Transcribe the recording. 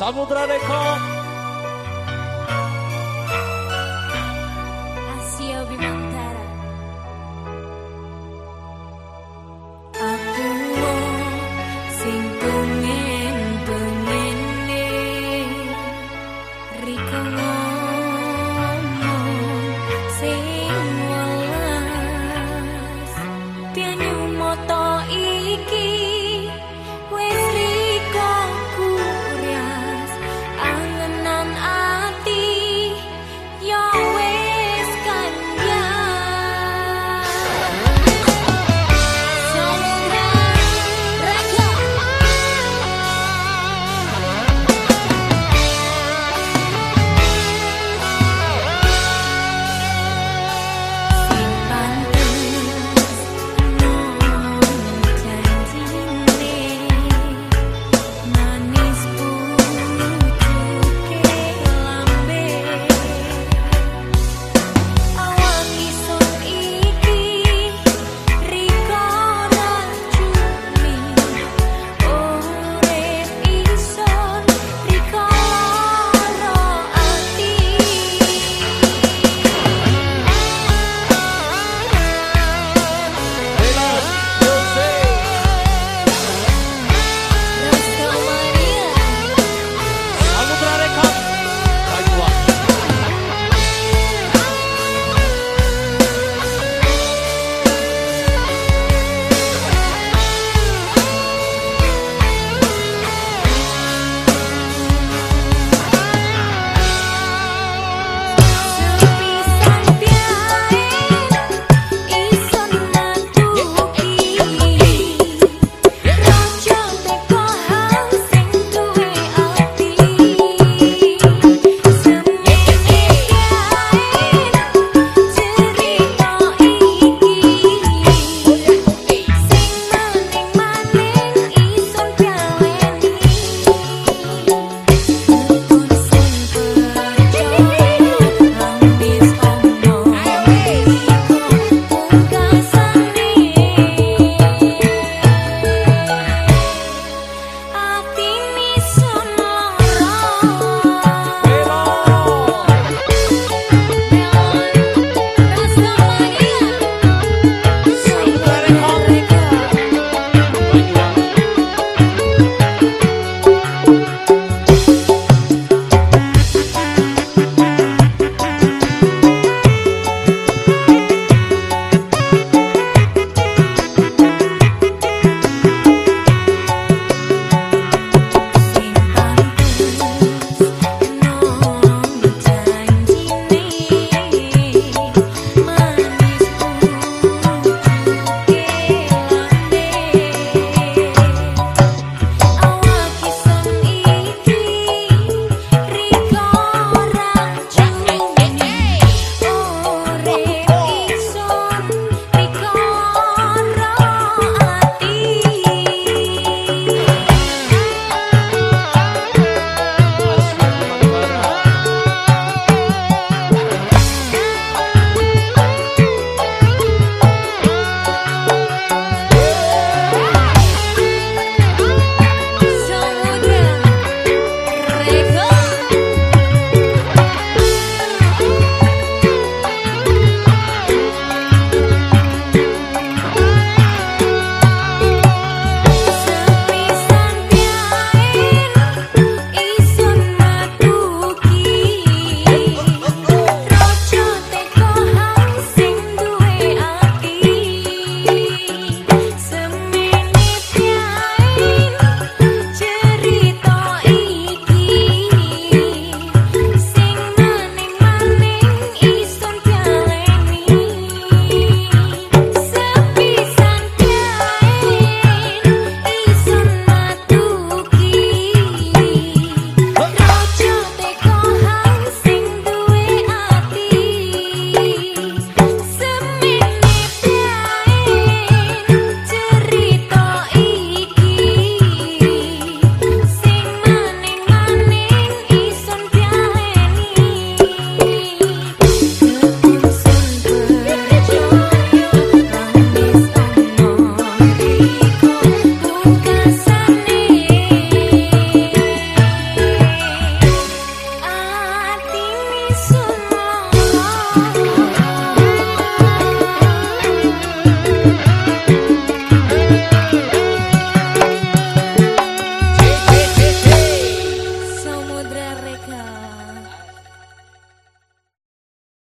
Samo dra.